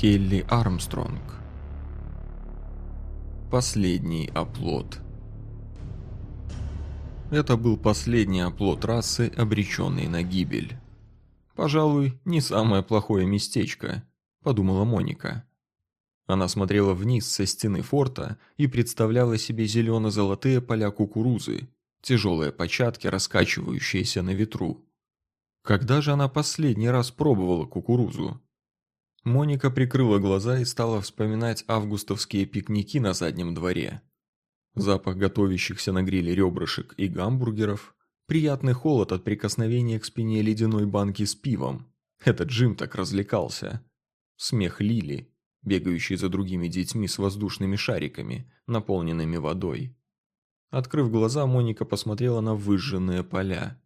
Келли Армстронг. Последний оплот. Это был последний оплот расы, обреченный на гибель. «Пожалуй, не самое плохое местечко», – подумала Моника. Она смотрела вниз со стены форта и представляла себе зелено-золотые поля кукурузы, тяжелые початки, раскачивающиеся на ветру. Когда же она последний раз пробовала кукурузу? Моника прикрыла глаза и стала вспоминать августовские пикники на заднем дворе. Запах готовящихся на гриле ребрышек и гамбургеров, приятный холод от прикосновения к спине ледяной банки с пивом. Этот Джим так развлекался. Смех Лили, бегающий за другими детьми с воздушными шариками, наполненными водой. Открыв глаза, Моника посмотрела на выжженные поля.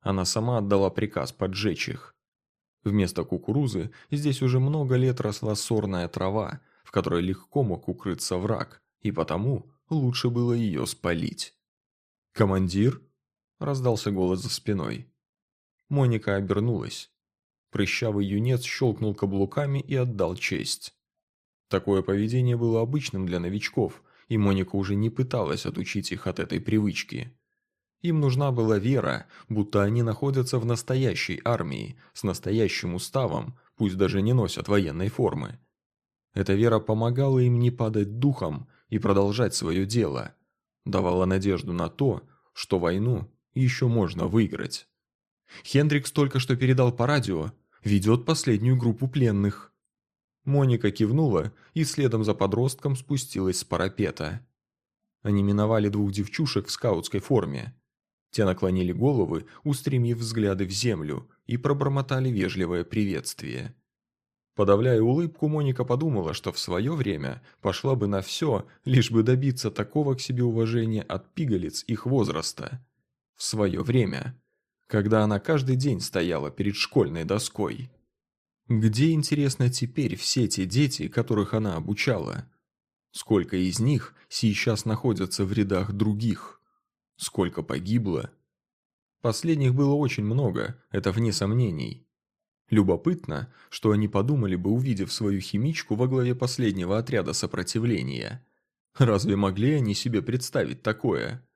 Она сама отдала приказ поджечь их. Вместо кукурузы здесь уже много лет росла сорная трава, в которой легко мог укрыться враг, и потому лучше было ее спалить. «Командир?» – раздался голос за спиной. Моника обернулась. Прыщавый юнец щелкнул каблуками и отдал честь. Такое поведение было обычным для новичков, и Моника уже не пыталась отучить их от этой привычки. Им нужна была вера, будто они находятся в настоящей армии, с настоящим уставом, пусть даже не носят военной формы. Эта вера помогала им не падать духом и продолжать свое дело, давала надежду на то, что войну еще можно выиграть. Хендрикс только что передал по радио, ведет последнюю группу пленных. Моника кивнула и следом за подростком спустилась с парапета. Они миновали двух девчушек в скаутской форме. Те наклонили головы, устремив взгляды в землю, и пробормотали вежливое приветствие. Подавляя улыбку, Моника подумала, что в свое время пошла бы на все, лишь бы добиться такого к себе уважения от пигалиц их возраста. В свое время, когда она каждый день стояла перед школьной доской. Где, интересно, теперь все те дети, которых она обучала? Сколько из них сейчас находятся в рядах других? Сколько погибло? Последних было очень много, это вне сомнений. Любопытно, что они подумали бы, увидев свою химичку во главе последнего отряда сопротивления. Разве могли они себе представить такое?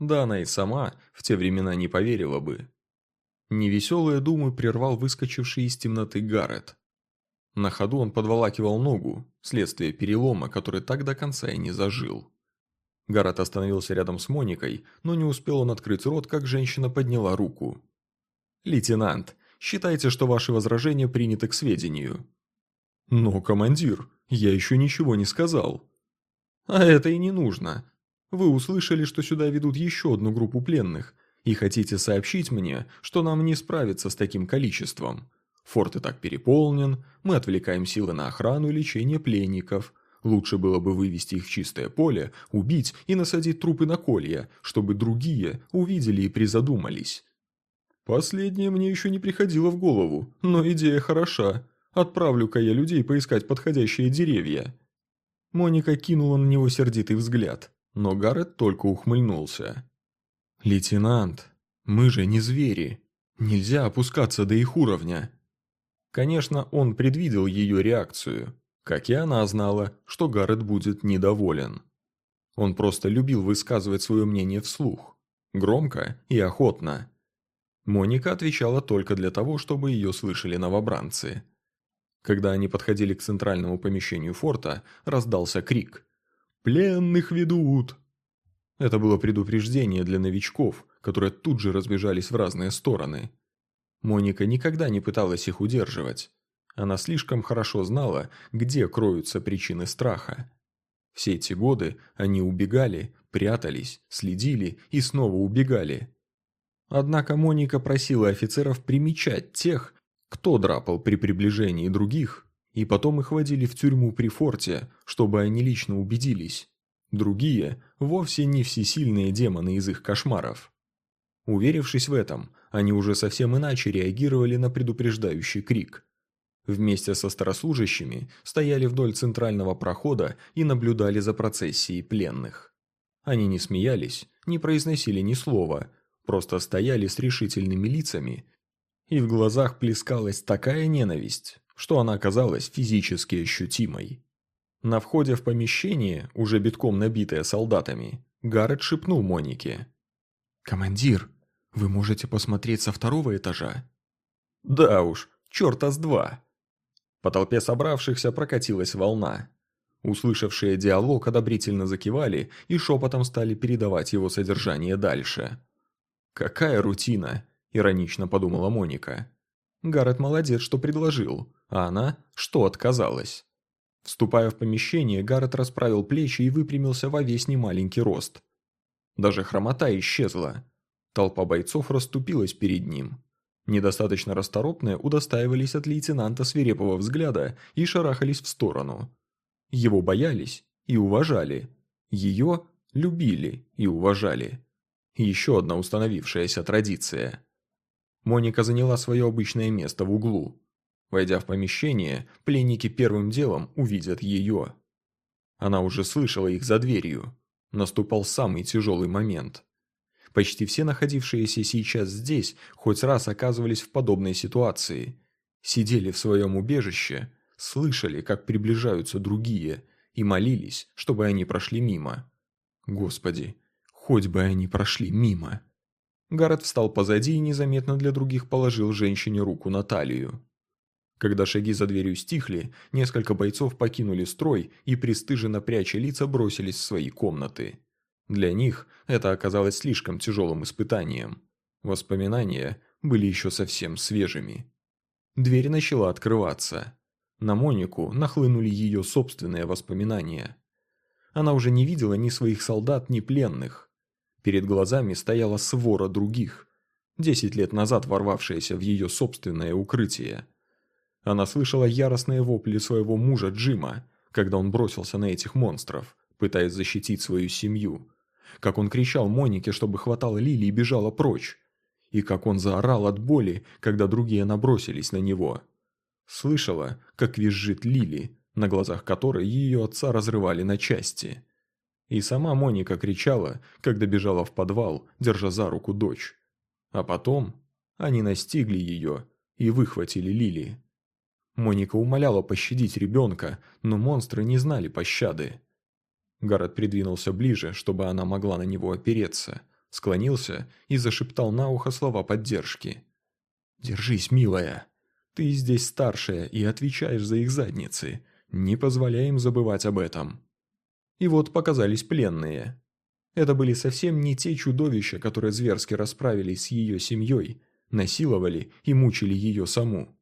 Да она и сама в те времена не поверила бы. Невеселые думы прервал выскочивший из темноты Гаррет. На ходу он подволакивал ногу, следствие перелома, который так до конца и не зажил. Гаррет остановился рядом с Моникой, но не успел он открыть рот, как женщина подняла руку. «Лейтенант, считайте, что ваши возражения приняты к сведению». «Но, командир, я еще ничего не сказал». «А это и не нужно. Вы услышали, что сюда ведут еще одну группу пленных, и хотите сообщить мне, что нам не справиться с таким количеством. Форт и так переполнен, мы отвлекаем силы на охрану и лечение пленников». Лучше было бы вывести их в чистое поле, убить и насадить трупы на колья, чтобы другие увидели и призадумались. Последнее мне еще не приходило в голову, но идея хороша. Отправлю-ка я людей поискать подходящие деревья. Моника кинула на него сердитый взгляд, но Гаррет только ухмыльнулся. «Лейтенант, мы же не звери. Нельзя опускаться до их уровня». Конечно, он предвидел ее реакцию. Как и она знала, что Гаррет будет недоволен. Он просто любил высказывать свое мнение вслух. Громко и охотно. Моника отвечала только для того, чтобы ее слышали новобранцы. Когда они подходили к центральному помещению форта, раздался крик. «Пленных ведут!» Это было предупреждение для новичков, которые тут же разбежались в разные стороны. Моника никогда не пыталась их удерживать. Она слишком хорошо знала, где кроются причины страха. Все эти годы они убегали, прятались, следили и снова убегали. Однако Моника просила офицеров примечать тех, кто драпал при приближении других, и потом их водили в тюрьму при форте, чтобы они лично убедились. Другие вовсе не всесильные демоны из их кошмаров. Уверившись в этом, они уже совсем иначе реагировали на предупреждающий крик – Вместе со старослужащими стояли вдоль центрального прохода и наблюдали за процессией пленных. Они не смеялись, не произносили ни слова, просто стояли с решительными лицами, и в глазах плескалась такая ненависть, что она оказалась физически ощутимой. На входе в помещение, уже битком набитое солдатами, Гаррет шепнул Монике. «Командир, вы можете посмотреть со второго этажа?» «Да уж, черта с два!» По толпе собравшихся прокатилась волна. Услышавшие диалог одобрительно закивали и шепотом стали передавать его содержание дальше. «Какая рутина!» – иронично подумала Моника. Гаррет молодец, что предложил, а она, что отказалась. Вступая в помещение, Гаррет расправил плечи и выпрямился во весь немаленький рост. Даже хромота исчезла. Толпа бойцов расступилась перед ним. Недостаточно расторопные удостаивались от лейтенанта свирепого взгляда и шарахались в сторону. Его боялись и уважали. Ее любили и уважали. Еще одна установившаяся традиция. Моника заняла свое обычное место в углу. Войдя в помещение, пленники первым делом увидят ее. Она уже слышала их за дверью. Наступал самый тяжелый момент. Почти все находившиеся сейчас здесь хоть раз оказывались в подобной ситуации. Сидели в своем убежище, слышали, как приближаются другие, и молились, чтобы они прошли мимо. Господи, хоть бы они прошли мимо. Гаррет встал позади и незаметно для других положил женщине руку на талию. Когда шаги за дверью стихли, несколько бойцов покинули строй и, пристыженно пряча лица, бросились в свои комнаты. Для них это оказалось слишком тяжелым испытанием. Воспоминания были еще совсем свежими. Дверь начала открываться. На Монику нахлынули ее собственные воспоминания. Она уже не видела ни своих солдат, ни пленных. Перед глазами стояла свора других, десять лет назад ворвавшаяся в ее собственное укрытие. Она слышала яростные вопли своего мужа Джима, когда он бросился на этих монстров, пытаясь защитить свою семью. Как он кричал Монике, чтобы хватало Лили и бежала прочь. И как он заорал от боли, когда другие набросились на него. Слышала, как визжит Лили, на глазах которой ее отца разрывали на части. И сама Моника кричала, когда бежала в подвал, держа за руку дочь. А потом они настигли ее и выхватили Лили. Моника умоляла пощадить ребенка, но монстры не знали пощады. Гаррет придвинулся ближе, чтобы она могла на него опереться, склонился и зашептал на ухо слова поддержки. «Держись, милая. Ты здесь старшая и отвечаешь за их задницы. Не позволяй им забывать об этом». И вот показались пленные. Это были совсем не те чудовища, которые зверски расправились с ее семьей, насиловали и мучили ее саму.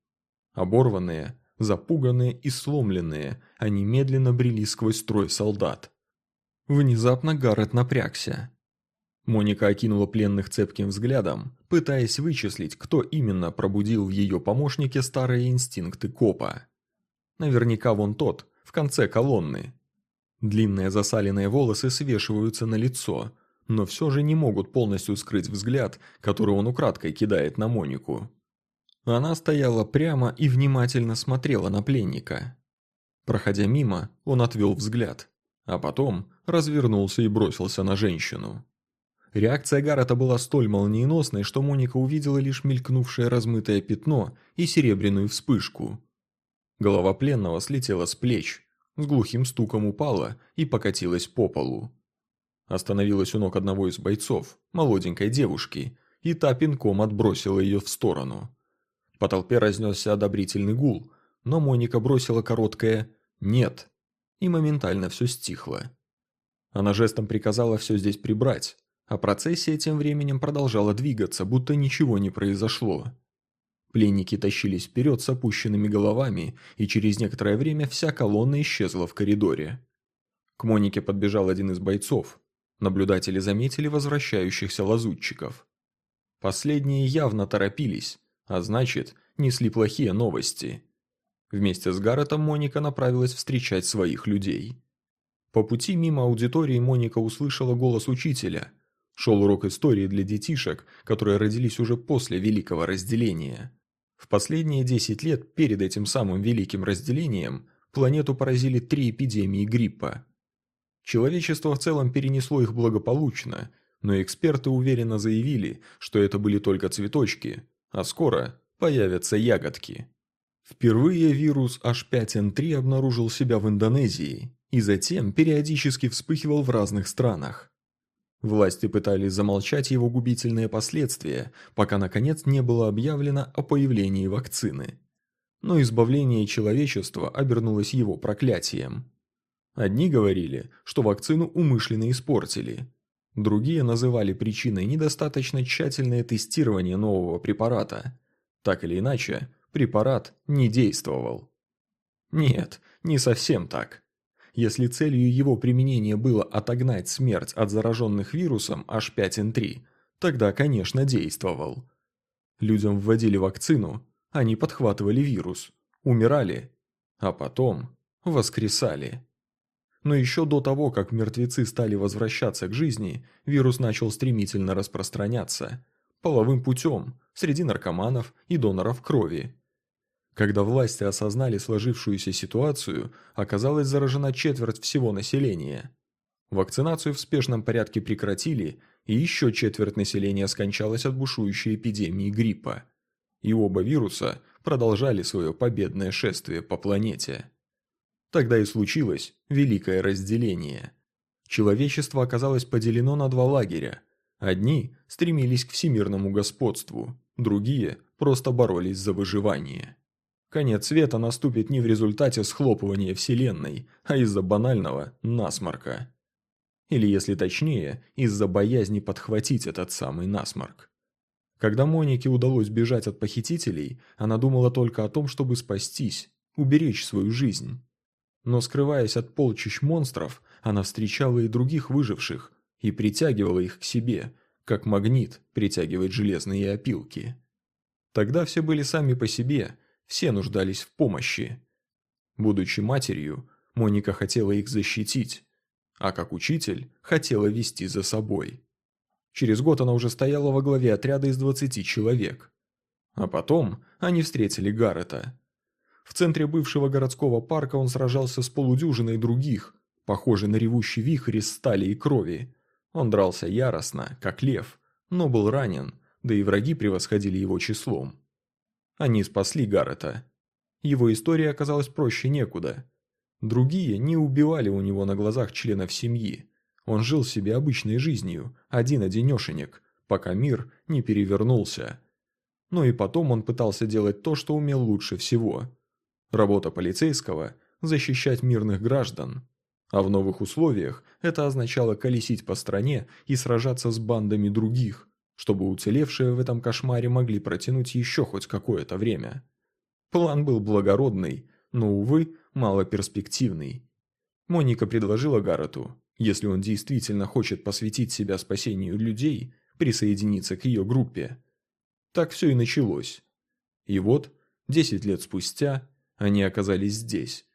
Оборванные, запуганные и сломленные, они медленно брели сквозь строй солдат. Внезапно Гаррет напрягся. Моника окинула пленных цепким взглядом, пытаясь вычислить, кто именно пробудил в ее помощнике старые инстинкты копа. Наверняка вон тот, в конце колонны. Длинные засаленные волосы свешиваются на лицо, но все же не могут полностью скрыть взгляд, который он украдкой кидает на Монику. Она стояла прямо и внимательно смотрела на пленника. Проходя мимо, он отвел взгляд, а потом развернулся и бросился на женщину. Реакция Гаррета была столь молниеносной, что Моника увидела лишь мелькнувшее размытое пятно и серебряную вспышку. Голова пленного слетела с плеч, с глухим стуком упала и покатилась по полу. Остановилась у ног одного из бойцов, молоденькой девушки, и та пинком отбросила ее в сторону. По толпе разнесся одобрительный гул, но Моника бросила короткое «нет», и моментально все стихло. Она жестом приказала все здесь прибрать, а процессия тем временем продолжала двигаться, будто ничего не произошло. Пленники тащились вперед с опущенными головами, и через некоторое время вся колонна исчезла в коридоре. К Монике подбежал один из бойцов. Наблюдатели заметили возвращающихся лазутчиков. Последние явно торопились, а значит, несли плохие новости. Вместе с Гарретом Моника направилась встречать своих людей. По пути мимо аудитории Моника услышала голос учителя. Шел урок истории для детишек, которые родились уже после Великого Разделения. В последние 10 лет перед этим самым Великим Разделением планету поразили три эпидемии гриппа. Человечество в целом перенесло их благополучно, но эксперты уверенно заявили, что это были только цветочки, а скоро появятся ягодки. Впервые вирус H5N3 обнаружил себя в Индонезии и затем периодически вспыхивал в разных странах. Власти пытались замолчать его губительные последствия, пока наконец не было объявлено о появлении вакцины. Но избавление человечества обернулось его проклятием. Одни говорили, что вакцину умышленно испортили. Другие называли причиной недостаточно тщательное тестирование нового препарата. Так или иначе, препарат не действовал. Нет, не совсем так. Если целью его применения было отогнать смерть от зараженных вирусом H5N3, тогда, конечно, действовал. Людям вводили вакцину, они подхватывали вирус, умирали, а потом воскресали. Но еще до того, как мертвецы стали возвращаться к жизни, вирус начал стремительно распространяться. Половым путем, среди наркоманов и доноров крови. Когда власти осознали сложившуюся ситуацию, оказалось заражена четверть всего населения. Вакцинацию в спешном порядке прекратили, и еще четверть населения скончалась от бушующей эпидемии гриппа. И оба вируса продолжали свое победное шествие по планете. Тогда и случилось великое разделение. Человечество оказалось поделено на два лагеря. Одни стремились к всемирному господству, другие просто боролись за выживание. Конец света наступит не в результате схлопывания Вселенной, а из-за банального насморка. Или, если точнее, из-за боязни подхватить этот самый насморк. Когда Монике удалось бежать от похитителей, она думала только о том, чтобы спастись, уберечь свою жизнь. Но скрываясь от полчищ монстров, она встречала и других выживших и притягивала их к себе, как магнит притягивает железные опилки. Тогда все были сами по себе – все нуждались в помощи. Будучи матерью, Моника хотела их защитить, а как учитель хотела вести за собой. Через год она уже стояла во главе отряда из 20 человек. А потом они встретили Гаррета. В центре бывшего городского парка он сражался с полудюжиной других, похожий на ревущий вихрь из стали и крови. Он дрался яростно, как лев, но был ранен, да и враги превосходили его числом. Они спасли Гаррета. Его история оказалась проще некуда. Другие не убивали у него на глазах членов семьи. Он жил себе обычной жизнью, один-одинешенек, пока мир не перевернулся. Но и потом он пытался делать то, что умел лучше всего. Работа полицейского – защищать мирных граждан. А в новых условиях это означало колесить по стране и сражаться с бандами других, чтобы уцелевшие в этом кошмаре могли протянуть еще хоть какое-то время. План был благородный, но, увы, малоперспективный. Моника предложила Гаррету, если он действительно хочет посвятить себя спасению людей, присоединиться к ее группе. Так все и началось. И вот, десять лет спустя, они оказались здесь,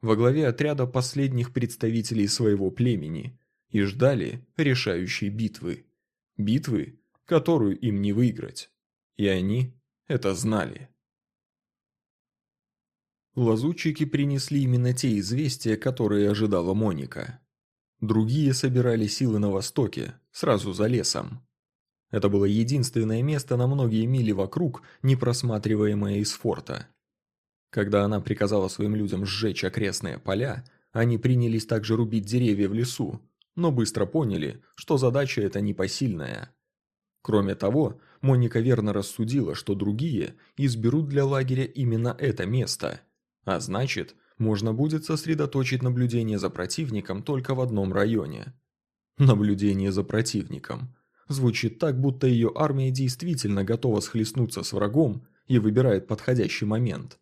во главе отряда последних представителей своего племени, и ждали решающей битвы. Битвы, которую им не выиграть. И они это знали. Лазутчики принесли именно те известия, которые ожидала Моника. Другие собирали силы на востоке, сразу за лесом. Это было единственное место на многие мили вокруг, не просматриваемое из форта. Когда она приказала своим людям сжечь окрестные поля, они принялись также рубить деревья в лесу, но быстро поняли, что задача эта непосильная. Кроме того, Моника верно рассудила, что другие изберут для лагеря именно это место. А значит, можно будет сосредоточить наблюдение за противником только в одном районе. Наблюдение за противником. Звучит так, будто ее армия действительно готова схлестнуться с врагом и выбирает подходящий момент.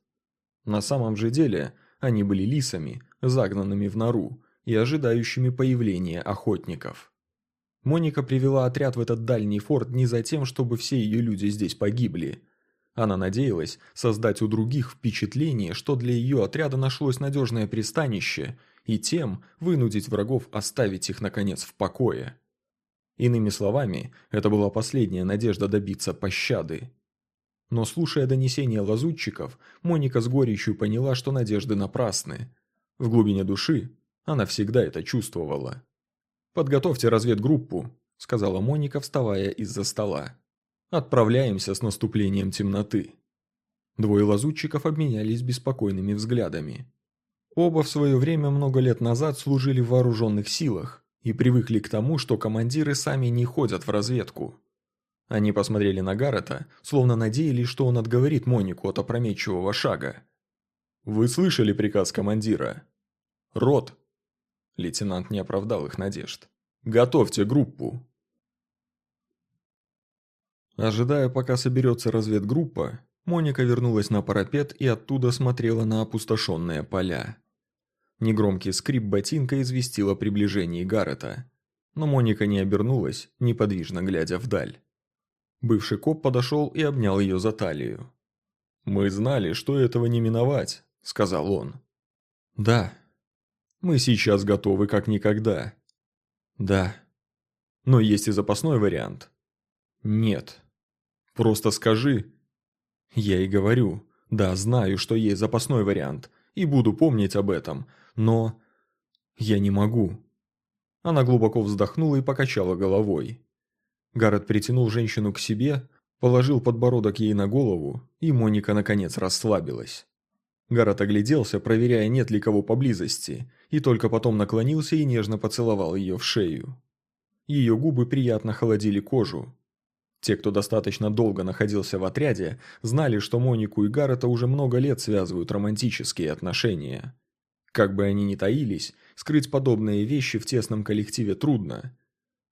На самом же деле, они были лисами, загнанными в нору и ожидающими появления охотников. Моника привела отряд в этот дальний форт не за тем, чтобы все ее люди здесь погибли. Она надеялась создать у других впечатление, что для ее отряда нашлось надежное пристанище, и тем вынудить врагов оставить их, наконец, в покое. Иными словами, это была последняя надежда добиться пощады. Но слушая донесения лазутчиков, Моника с горечью поняла, что надежды напрасны. В глубине души она всегда это чувствовала. «Подготовьте разведгруппу», – сказала Моника, вставая из-за стола. «Отправляемся с наступлением темноты». Двое лазутчиков обменялись беспокойными взглядами. Оба в свое время много лет назад служили в вооруженных силах и привыкли к тому, что командиры сами не ходят в разведку. Они посмотрели на Гаррета, словно надеялись, что он отговорит Монику от опрометчивого шага. «Вы слышали приказ командира?» «Рот!» Лейтенант не оправдал их надежд. «Готовьте группу!» Ожидая, пока соберется разведгруппа, Моника вернулась на парапет и оттуда смотрела на опустошенные поля. Негромкий скрип ботинка известил о приближении Гаррета, но Моника не обернулась, неподвижно глядя вдаль. Бывший коп подошел и обнял ее за талию. «Мы знали, что этого не миновать», — сказал он. «Да. Мы сейчас готовы как никогда». «Да. Но есть и запасной вариант». «Нет. Просто скажи». «Я и говорю. Да, знаю, что есть запасной вариант, и буду помнить об этом, но... Я не могу». Она глубоко вздохнула и покачала головой. Гаррет притянул женщину к себе, положил подбородок ей на голову, и Моника наконец расслабилась. Гаррет огляделся, проверяя, нет ли кого поблизости, и только потом наклонился и нежно поцеловал ее в шею. Ее губы приятно холодили кожу. Те, кто достаточно долго находился в отряде, знали, что Монику и Гаррета уже много лет связывают романтические отношения. Как бы они ни таились, скрыть подобные вещи в тесном коллективе трудно.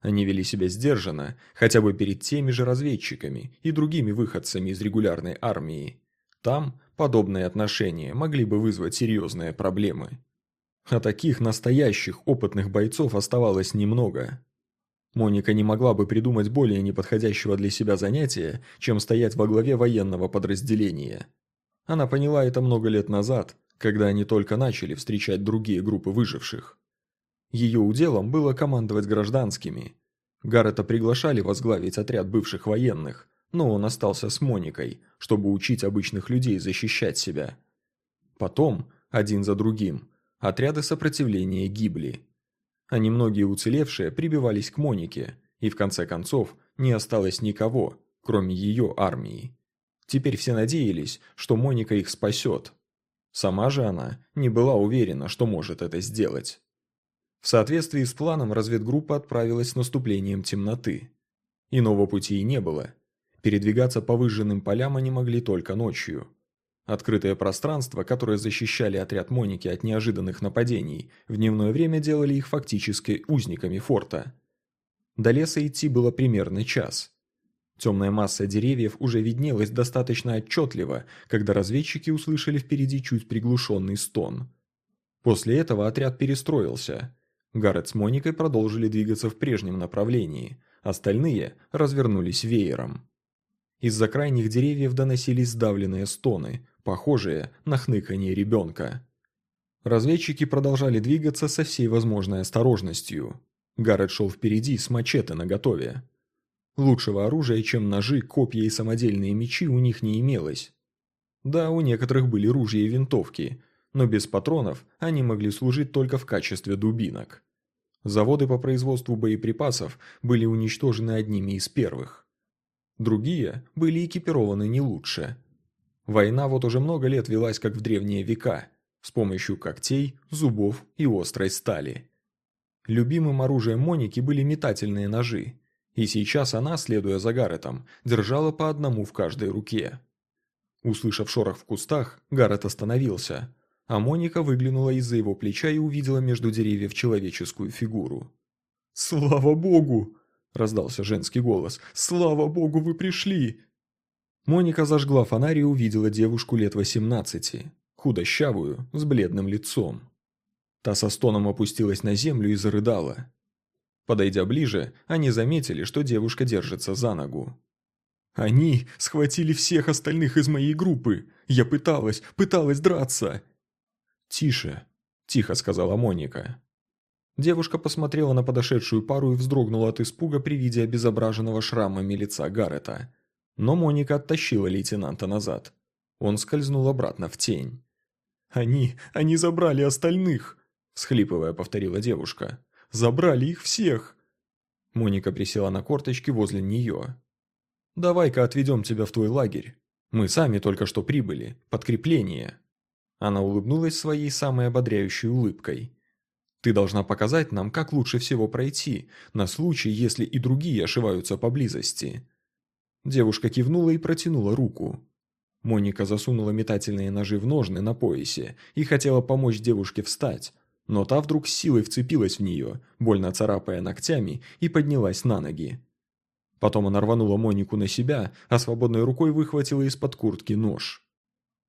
Они вели себя сдержанно, хотя бы перед теми же разведчиками и другими выходцами из регулярной армии. Там подобные отношения могли бы вызвать серьезные проблемы. А таких настоящих опытных бойцов оставалось немного. Моника не могла бы придумать более неподходящего для себя занятия, чем стоять во главе военного подразделения. Она поняла это много лет назад, когда они только начали встречать другие группы выживших. Ее уделом было командовать гражданскими. Гаррета приглашали возглавить отряд бывших военных, но он остался с Моникой, чтобы учить обычных людей защищать себя. Потом, один за другим, отряды сопротивления гибли. А немногие уцелевшие прибивались к Монике, и в конце концов не осталось никого, кроме ее армии. Теперь все надеялись, что Моника их спасет. Сама же она не была уверена, что может это сделать. В соответствии с планом разведгруппа отправилась с наступлением темноты. Иного пути и не было. Передвигаться по выжженным полям они могли только ночью. Открытое пространство, которое защищали отряд Моники от неожиданных нападений, в дневное время делали их фактически узниками форта. До леса идти было примерно час. Темная масса деревьев уже виднелась достаточно отчетливо, когда разведчики услышали впереди чуть приглушенный стон. После этого отряд перестроился – Гаррет с Моникой продолжили двигаться в прежнем направлении, остальные развернулись веером. Из-за крайних деревьев доносились сдавленные стоны, похожие на хныканье ребенка. Разведчики продолжали двигаться со всей возможной осторожностью. Гаррет шел впереди с мачете наготове. Лучшего оружия, чем ножи, копья и самодельные мечи у них не имелось. Да, у некоторых были ружья и винтовки, но без патронов они могли служить только в качестве дубинок. Заводы по производству боеприпасов были уничтожены одними из первых. Другие были экипированы не лучше. Война вот уже много лет велась как в древние века, с помощью когтей, зубов и острой стали. Любимым оружием Моники были метательные ножи, и сейчас она, следуя за Гарретом, держала по одному в каждой руке. Услышав шорох в кустах, Гаррет остановился – а Моника выглянула из-за его плеча и увидела между деревьев человеческую фигуру. «Слава богу!» – раздался женский голос. «Слава богу, вы пришли!» Моника зажгла фонарь и увидела девушку лет восемнадцати, худощавую, с бледным лицом. Та со стоном опустилась на землю и зарыдала. Подойдя ближе, они заметили, что девушка держится за ногу. «Они схватили всех остальных из моей группы! Я пыталась, пыталась драться! «Тише», – тихо сказала Моника. Девушка посмотрела на подошедшую пару и вздрогнула от испуга при виде обезображенного шрамами лица Гаррета. Но Моника оттащила лейтенанта назад. Он скользнул обратно в тень. «Они, они забрали остальных!» – всхлипывая, повторила девушка. «Забрали их всех!» Моника присела на корточки возле нее. «Давай-ка отведем тебя в твой лагерь». Мы сами только что прибыли. Подкрепление». Она улыбнулась своей самой ободряющей улыбкой. «Ты должна показать нам, как лучше всего пройти, на случай, если и другие ошиваются поблизости». Девушка кивнула и протянула руку. Моника засунула метательные ножи в ножны на поясе и хотела помочь девушке встать, но та вдруг силой вцепилась в нее, больно царапая ногтями, и поднялась на ноги. Потом она рванула Монику на себя, а свободной рукой выхватила из-под куртки нож.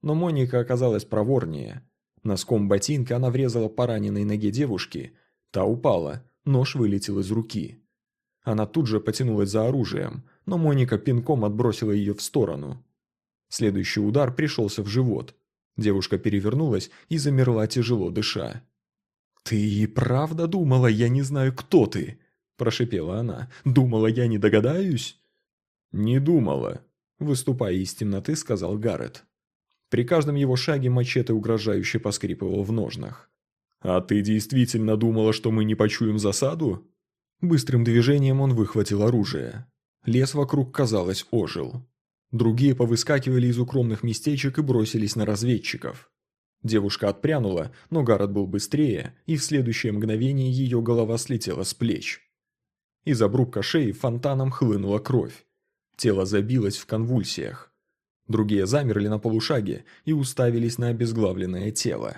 Но Моника оказалась проворнее. Носком ботинка она врезала по раненой ноге девушки. Та упала, нож вылетел из руки. Она тут же потянулась за оружием, но Моника пинком отбросила ее в сторону. Следующий удар пришелся в живот. Девушка перевернулась и замерла, тяжело дыша. «Ты и правда думала, я не знаю, кто ты?» – прошипела она. «Думала, я не догадаюсь?» «Не думала», – выступая из темноты, сказал Гаррет. При каждом его шаге мачете угрожающе поскрипывал в ножнах. «А ты действительно думала, что мы не почуем засаду?» Быстрым движением он выхватил оружие. Лес вокруг, казалось, ожил. Другие повыскакивали из укромных местечек и бросились на разведчиков. Девушка отпрянула, но Гаррет был быстрее, и в следующее мгновение ее голова слетела с плеч. Из обрубка шеи фонтаном хлынула кровь. Тело забилось в конвульсиях. Другие замерли на полушаге и уставились на обезглавленное тело.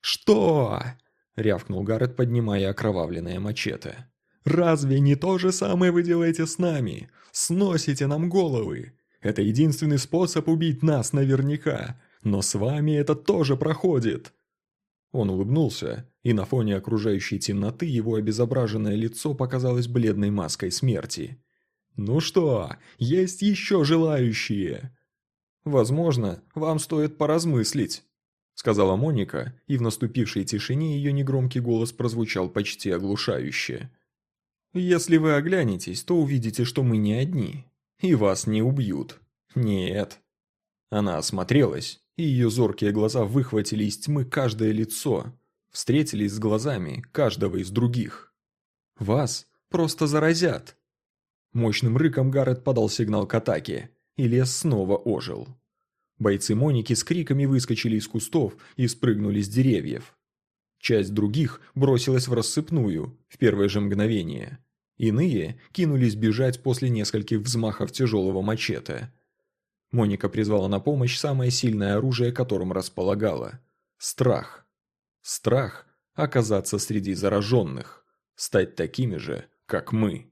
«Что?» – рявкнул Гаррет, поднимая окровавленное мачете. «Разве не то же самое вы делаете с нами? Сносите нам головы! Это единственный способ убить нас наверняка, но с вами это тоже проходит!» Он улыбнулся, и на фоне окружающей темноты его обезображенное лицо показалось бледной маской смерти. «Ну что, есть еще желающие?» «Возможно, вам стоит поразмыслить», — сказала Моника, и в наступившей тишине ее негромкий голос прозвучал почти оглушающе. «Если вы оглянетесь, то увидите, что мы не одни. И вас не убьют. Нет. Она осмотрелась, и ее зоркие глаза выхватили из тьмы каждое лицо, встретились с глазами каждого из других. Вас просто заразят. Мощным рыком Гаррет подал сигнал к атаке, и лес снова ожил. Бойцы Моники с криками выскочили из кустов и спрыгнули с деревьев. Часть других бросилась в рассыпную в первое же мгновение – Иные кинулись бежать после нескольких взмахов тяжелого мачете. Моника призвала на помощь самое сильное оружие, которым располагала – страх. Страх – оказаться среди зараженных, стать такими же, как мы.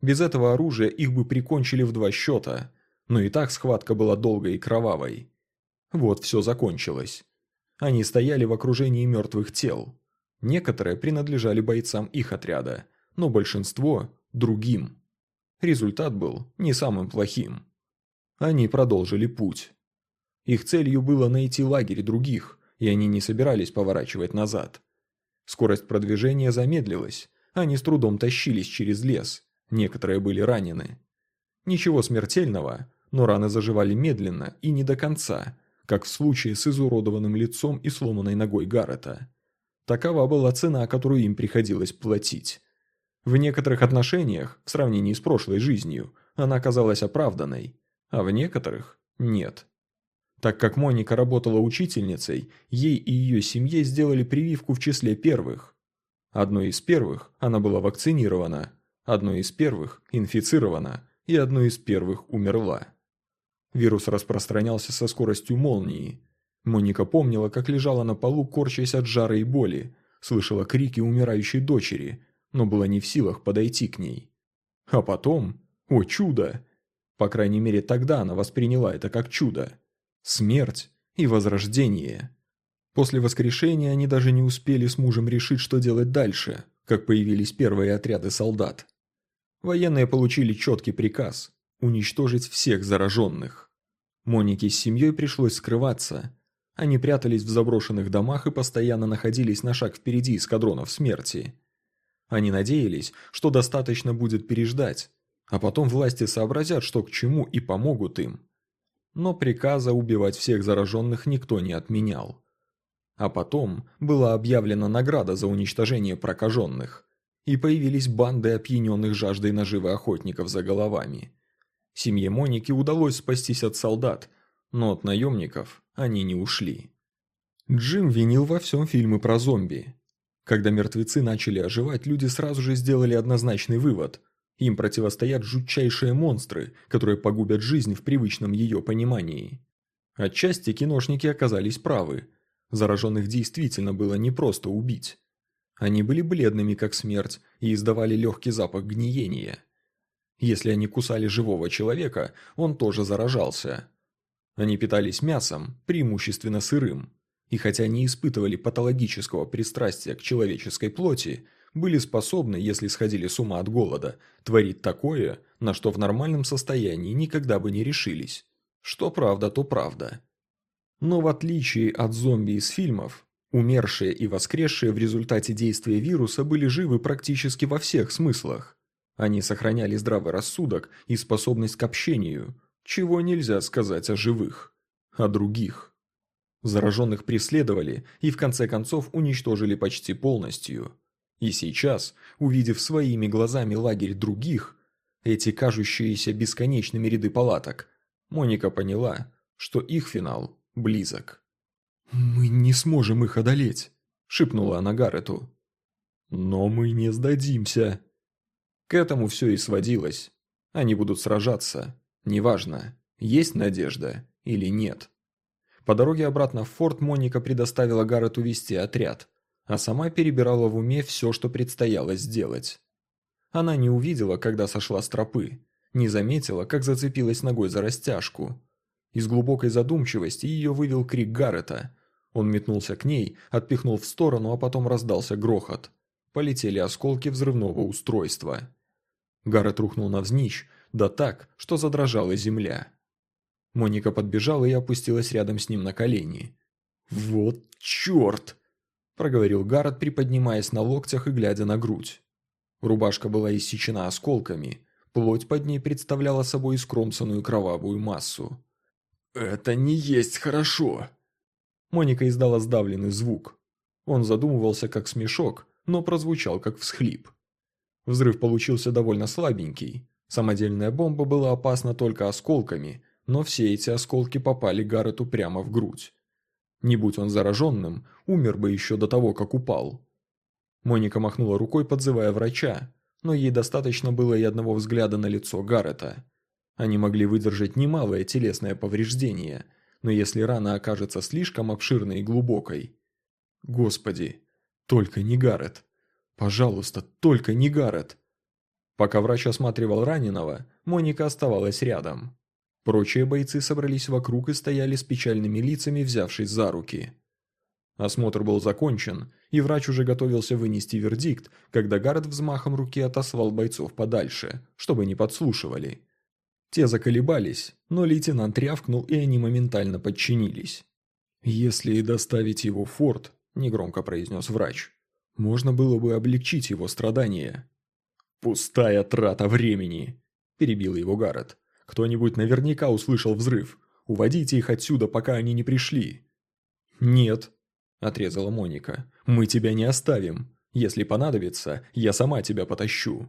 Без этого оружия их бы прикончили в два счета, но и так схватка была долгой и кровавой. Вот все закончилось. Они стояли в окружении мертвых тел. Некоторые принадлежали бойцам их отряда – но большинство – другим. Результат был не самым плохим. Они продолжили путь. Их целью было найти лагерь других, и они не собирались поворачивать назад. Скорость продвижения замедлилась, они с трудом тащились через лес, некоторые были ранены. Ничего смертельного, но раны заживали медленно и не до конца, как в случае с изуродованным лицом и сломанной ногой Гаррета. Такова была цена, которую им приходилось платить. В некоторых отношениях, в сравнении с прошлой жизнью, она казалась оправданной, а в некоторых – нет. Так как Моника работала учительницей, ей и ее семье сделали прививку в числе первых. Одной из первых она была вакцинирована, одной из первых инфицирована и одной из первых умерла. Вирус распространялся со скоростью молнии. Моника помнила, как лежала на полу, корчась от жара и боли, слышала крики умирающей дочери – но была не в силах подойти к ней. А потом, о чудо! По крайней мере тогда она восприняла это как чудо. Смерть и возрождение. После воскрешения они даже не успели с мужем решить, что делать дальше, как появились первые отряды солдат. Военные получили четкий приказ – уничтожить всех зараженных. Монике с семьей пришлось скрываться. Они прятались в заброшенных домах и постоянно находились на шаг впереди эскадронов смерти. Они надеялись, что достаточно будет переждать, а потом власти сообразят, что к чему и помогут им. Но приказа убивать всех зараженных никто не отменял. А потом была объявлена награда за уничтожение прокаженных, и появились банды опьяненных жаждой наживы охотников за головами. Семье Моники удалось спастись от солдат, но от наемников они не ушли. Джим винил во всем фильмы про зомби. Когда мертвецы начали оживать, люди сразу же сделали однозначный вывод. Им противостоят жутчайшие монстры, которые погубят жизнь в привычном ее понимании. Отчасти киношники оказались правы. Зараженных действительно было непросто убить. Они были бледными, как смерть, и издавали легкий запах гниения. Если они кусали живого человека, он тоже заражался. Они питались мясом, преимущественно сырым, и хотя не испытывали патологического пристрастия к человеческой плоти, были способны, если сходили с ума от голода, творить такое, на что в нормальном состоянии никогда бы не решились. Что правда, то правда. Но в отличие от зомби из фильмов, умершие и воскресшие в результате действия вируса были живы практически во всех смыслах. Они сохраняли здравый рассудок и способность к общению, чего нельзя сказать о живых, о других. Зараженных преследовали и в конце концов уничтожили почти полностью. И сейчас, увидев своими глазами лагерь других, эти кажущиеся бесконечными ряды палаток, Моника поняла, что их финал близок. «Мы не сможем их одолеть», – шепнула она Гаррету. «Но мы не сдадимся». К этому все и сводилось. Они будут сражаться. Неважно, есть надежда или нет. По дороге обратно в форт Моника предоставила Гаррету вести отряд, а сама перебирала в уме все, что предстояло сделать. Она не увидела, когда сошла с тропы, не заметила, как зацепилась ногой за растяжку. Из глубокой задумчивости ее вывел крик Гаррета. Он метнулся к ней, отпихнул в сторону, а потом раздался грохот. Полетели осколки взрывного устройства. Гаррет рухнул навзничь, да так, что задрожала земля. Моника подбежала и опустилась рядом с ним на колени. «Вот черт!» – проговорил Гаррет, приподнимаясь на локтях и глядя на грудь. Рубашка была иссечена осколками, плоть под ней представляла собой скромсанную кровавую массу. «Это не есть хорошо!» Моника издала сдавленный звук. Он задумывался как смешок, но прозвучал как всхлип. Взрыв получился довольно слабенький. Самодельная бомба была опасна только осколками, но все эти осколки попали Гаррету прямо в грудь. Не будь он зараженным, умер бы еще до того, как упал. Моника махнула рукой, подзывая врача, но ей достаточно было и одного взгляда на лицо Гаррета. Они могли выдержать немалое телесное повреждение, но если рана окажется слишком обширной и глубокой... Господи, только не Гаррет. Пожалуйста, только не Гаррет. Пока врач осматривал раненого, Моника оставалась рядом. Прочие бойцы собрались вокруг и стояли с печальными лицами, взявшись за руки. Осмотр был закончен, и врач уже готовился вынести вердикт, когда Гаррет взмахом руки отослал бойцов подальше, чтобы не подслушивали. Те заколебались, но лейтенант рявкнул, и они моментально подчинились. «Если доставить его в форт», – негромко произнес врач, – «можно было бы облегчить его страдания». «Пустая трата времени», – перебил его Гаррет. «Кто-нибудь наверняка услышал взрыв. Уводите их отсюда, пока они не пришли». «Нет», – отрезала Моника. «Мы тебя не оставим. Если понадобится, я сама тебя потащу».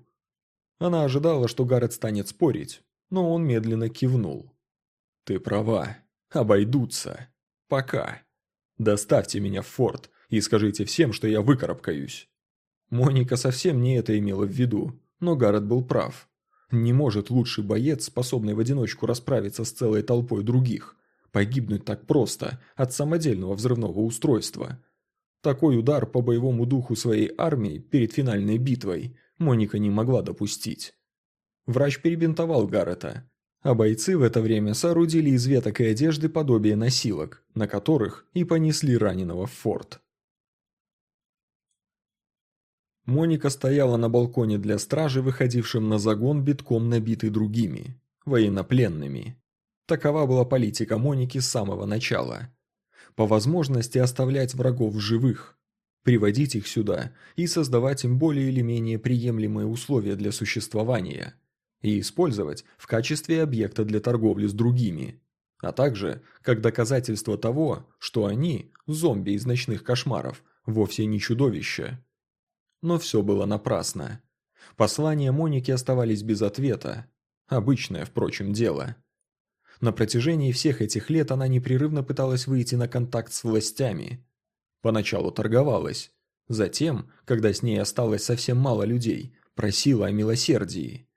Она ожидала, что Гаррет станет спорить, но он медленно кивнул. «Ты права. Обойдутся. Пока. Доставьте меня в форт и скажите всем, что я выкарабкаюсь». Моника совсем не это имела в виду, но Гаррет был прав. Не может лучший боец, способный в одиночку расправиться с целой толпой других, погибнуть так просто от самодельного взрывного устройства. Такой удар по боевому духу своей армии перед финальной битвой Моника не могла допустить. Врач перебинтовал Гаррета, а бойцы в это время соорудили из веток и одежды подобие носилок, на которых и понесли раненого в форт. Моника стояла на балконе для стражи, выходившем на загон, битком набитый другими, военнопленными. Такова была политика Моники с самого начала. По возможности оставлять врагов живых, приводить их сюда и создавать им более или менее приемлемые условия для существования – и использовать в качестве объекта для торговли с другими, а также как доказательство того, что они, зомби из ночных кошмаров, вовсе не чудовища. Но все было напрасно. Послания Моники оставались без ответа. Обычное, впрочем, дело. На протяжении всех этих лет она непрерывно пыталась выйти на контакт с властями. Поначалу торговалась. Затем, когда с ней осталось совсем мало людей, просила о милосердии.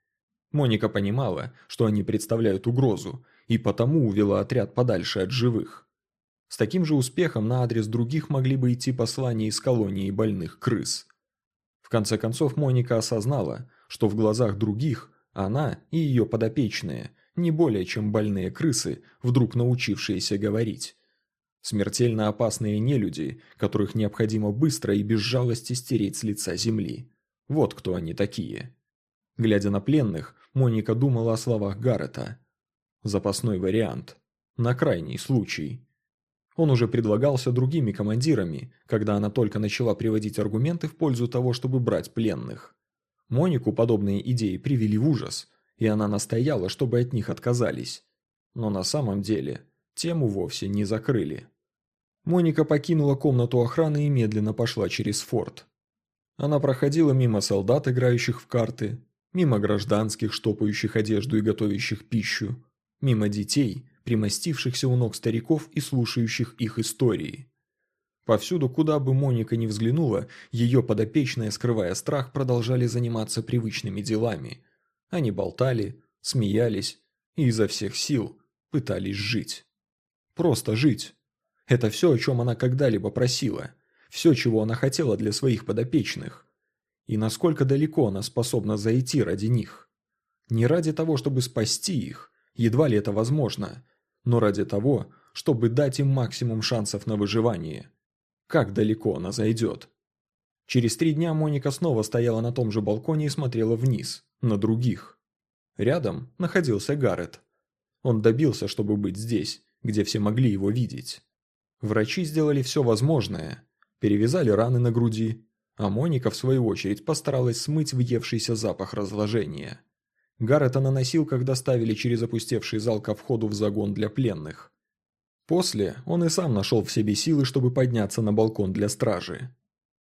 Моника понимала, что они представляют угрозу, и потому увела отряд подальше от живых. С таким же успехом на адрес других могли бы идти послания из колонии больных крыс. В конце концов Моника осознала, что в глазах других она и ее подопечные не более чем больные крысы, вдруг научившиеся говорить. Смертельно опасные нелюди, которых необходимо быстро и без жалости стереть с лица земли. Вот кто они такие. Глядя на пленных, Моника думала о словах Гаррета. Запасной вариант. На крайний случай. Он уже предлагался другими командирами, когда она только начала приводить аргументы в пользу того, чтобы брать пленных. Монику подобные идеи привели в ужас, и она настояла, чтобы от них отказались. Но на самом деле тему вовсе не закрыли. Моника покинула комнату охраны и медленно пошла через форт. Она проходила мимо солдат, играющих в карты, мимо гражданских, штопающих одежду и готовящих пищу, мимо детей, примостившихся у ног стариков и слушающих их истории. Повсюду, куда бы Моника ни взглянула, ее подопечные, скрывая страх, продолжали заниматься привычными делами. Они болтали, смеялись и изо всех сил пытались жить. Просто жить. Это все, о чем она когда-либо просила. Все, чего она хотела для своих подопечных и насколько далеко она способна зайти ради них. Не ради того, чтобы спасти их, едва ли это возможно, но ради того, чтобы дать им максимум шансов на выживание. Как далеко она зайдет? Через три дня Моника снова стояла на том же балконе и смотрела вниз, на других. Рядом находился Гаррет. Он добился, чтобы быть здесь, где все могли его видеть. Врачи сделали все возможное. Перевязали раны на груди, а Моника, в свою очередь, постаралась смыть въевшийся запах разложения. Гаррета наносил, когда ставили через опустевший зал ко входу в загон для пленных. После он и сам нашел в себе силы, чтобы подняться на балкон для стражи.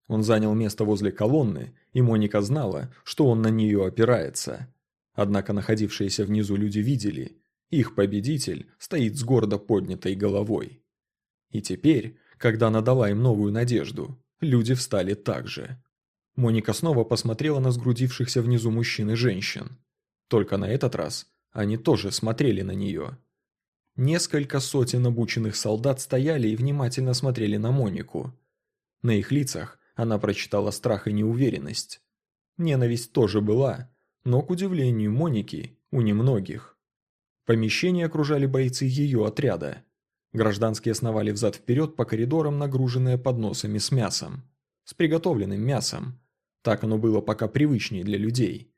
Он занял место возле колонны, и Моника знала, что он на нее опирается. Однако находившиеся внизу люди видели, их победитель стоит с гордо поднятой головой. И теперь, когда она дала им новую надежду, Люди встали так же. Моника снова посмотрела на сгрудившихся внизу мужчин и женщин. Только на этот раз они тоже смотрели на нее. Несколько сотен обученных солдат стояли и внимательно смотрели на Монику. На их лицах она прочитала страх и неуверенность. Ненависть тоже была, но, к удивлению Моники, у немногих. Помещение окружали бойцы ее отряда. Гражданские сновали взад-вперед по коридорам, нагруженные подносами с мясом. С приготовленным мясом. Так оно было пока привычнее для людей.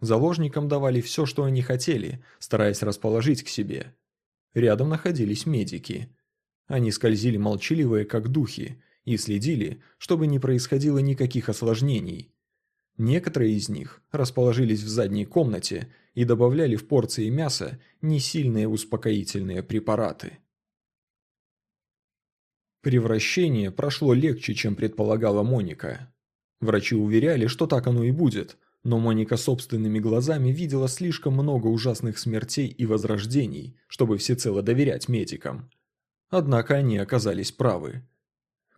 Заложникам давали все, что они хотели, стараясь расположить к себе. Рядом находились медики. Они скользили молчаливые, как духи, и следили, чтобы не происходило никаких осложнений. Некоторые из них расположились в задней комнате и добавляли в порции мяса несильные успокоительные препараты. Превращение прошло легче, чем предполагала Моника. Врачи уверяли, что так оно и будет, но Моника собственными глазами видела слишком много ужасных смертей и возрождений, чтобы всецело доверять медикам. Однако они оказались правы.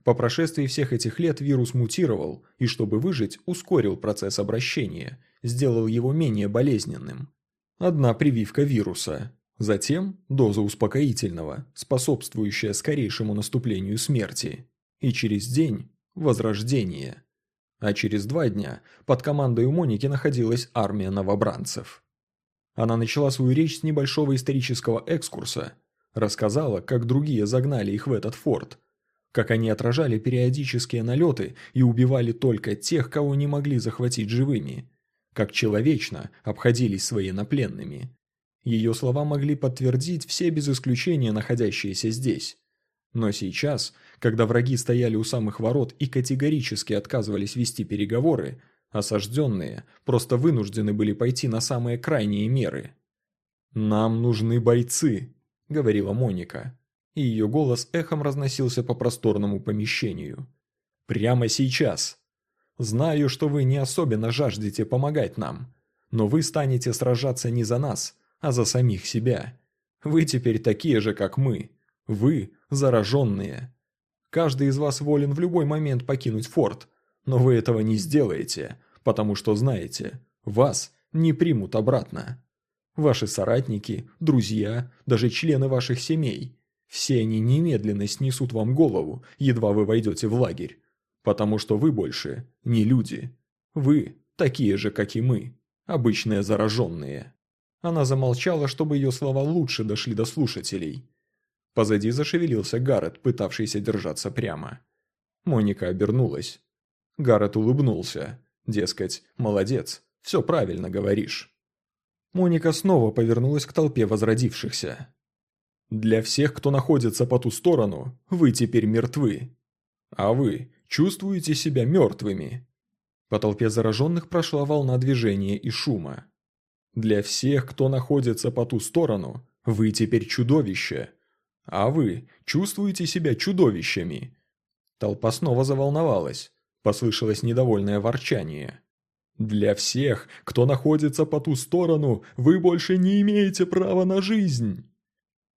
По прошествии всех этих лет вирус мутировал, и чтобы выжить, ускорил процесс обращения, сделал его менее болезненным. Одна прививка вируса, Затем доза успокоительного, способствующая скорейшему наступлению смерти. И через день – возрождение. А через два дня под командой у Моники находилась армия новобранцев. Она начала свою речь с небольшого исторического экскурса, рассказала, как другие загнали их в этот форт, как они отражали периодические налеты и убивали только тех, кого не могли захватить живыми, как человечно обходились с военнопленными, ее слова могли подтвердить все без исключения находящиеся здесь. Но сейчас, когда враги стояли у самых ворот и категорически отказывались вести переговоры, осажденные просто вынуждены были пойти на самые крайние меры. «Нам нужны бойцы», — говорила Моника, и ее голос эхом разносился по просторному помещению. «Прямо сейчас. Знаю, что вы не особенно жаждете помогать нам, Но вы станете сражаться не за нас, а за самих себя. Вы теперь такие же, как мы. Вы зараженные. Каждый из вас волен в любой момент покинуть форт, но вы этого не сделаете, потому что знаете, вас не примут обратно. Ваши соратники, друзья, даже члены ваших семей – все они немедленно снесут вам голову, едва вы войдете в лагерь. Потому что вы больше не люди. Вы такие же, как и мы, обычные зараженные. Она замолчала, чтобы ее слова лучше дошли до слушателей. Позади зашевелился Гаррет, пытавшийся держаться прямо. Моника обернулась. Гаррет улыбнулся. Дескать, молодец, все правильно говоришь. Моника снова повернулась к толпе возродившихся. «Для всех, кто находится по ту сторону, вы теперь мертвы. А вы чувствуете себя мертвыми?» По толпе зараженных прошла волна движения и шума. «Для всех, кто находится по ту сторону, вы теперь чудовище. А вы чувствуете себя чудовищами?» Толпа снова заволновалась. Послышалось недовольное ворчание. «Для всех, кто находится по ту сторону, вы больше не имеете права на жизнь!»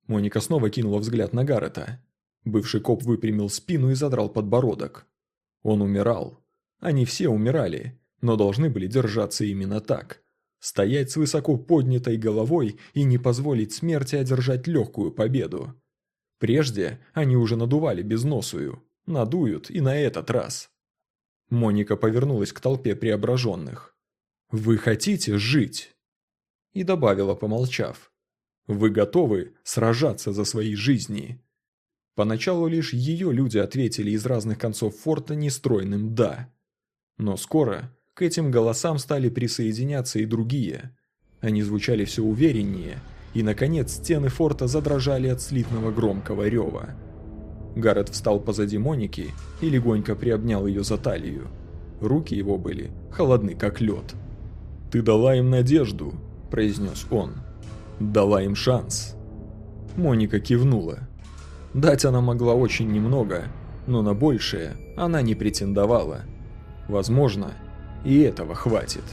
Моника снова кинула взгляд на Гаррета. Бывший коп выпрямил спину и задрал подбородок. Он умирал. Они все умирали, но должны были держаться именно так. Стоять с высоко поднятой головой и не позволить смерти одержать легкую победу. Прежде они уже надували безносую, надуют и на этот раз. Моника повернулась к толпе преображенных. «Вы хотите жить?» И добавила, помолчав. «Вы готовы сражаться за свои жизни?» Поначалу лишь ее люди ответили из разных концов форта нестройным «да». Но скоро к этим голосам стали присоединяться и другие. Они звучали все увереннее, и, наконец, стены форта задрожали от слитного громкого рева. Гаррет встал позади Моники и легонько приобнял ее за талию. Руки его были холодны, как лед. «Ты дала им надежду», – произнес он. «Дала им шанс». Моника кивнула. Дать она могла очень немного, но на большее она не претендовала. Возможно, и этого хватит.